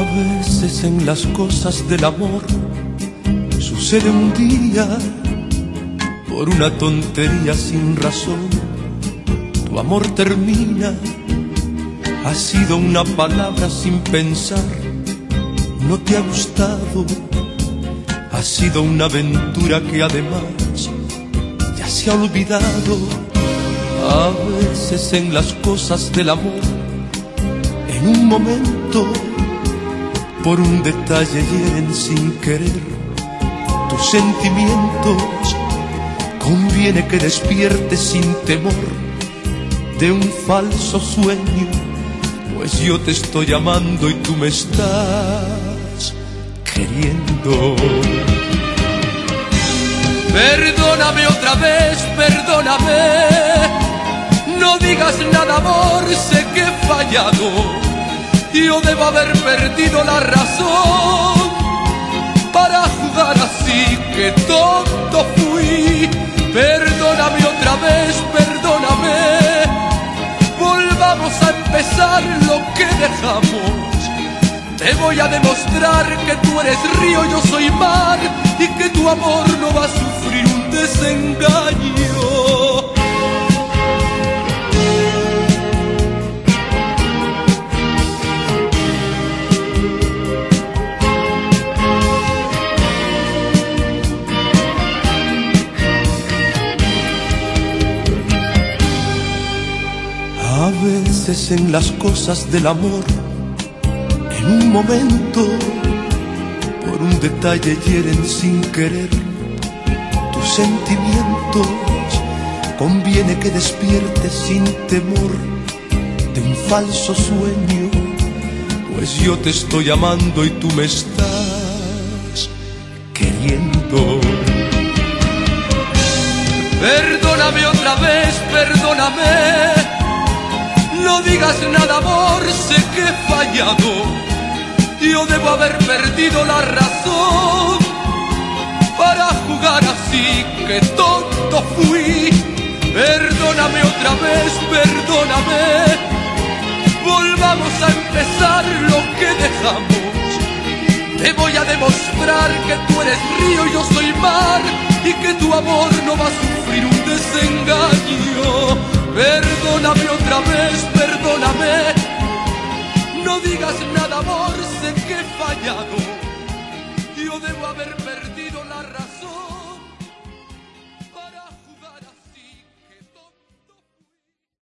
veces en las cosas del amor sucede un día por una tontería sin razón. Tu amor termina, ha sido una palabra sin pensar, no te ha gustado, ha sido una aventura que además ya se ha olvidado. A veces en las cosas del amor, en un momento, por un detalle hieren sin querer tus sentimientos. Conviene que despiertes sin temor de un falso sueño, pues yo te estoy llamando y tú me estás queriendo. Perdóname otra vez, perdóname. No digas nada, amor, sé que he fallado. Yo debo haber perdido la razón para jugar así, que tonto fui. Perdóname otra vez, perdóname. Volvamos a empezar lo que dejamos. Te voy a demostrar que tú eres río, yo soy mar y que tu amor no va a sufrir un desengaño. A veces en las cosas del amor, en un momento, por un detalle hieren sin querer tus sentimientos. Conviene que despiertes sin temor de un falso sueño, pues yo te estoy amando y tú me estás queriendo. Perdóname otra vez, perdóname. No digas nada, amor, sé que he fallado. Yo debo haber perdido la razón para jugar así, que tonto fui. Perdóname otra vez, perdóname. Volvamos a empezar lo que dejamos. Te voy a demostrar que tú eres río y yo soy mar y que tu amor no va a sufrir un desengaño. No digas nada, amor, sé que he fallado. Yo debo haber perdido.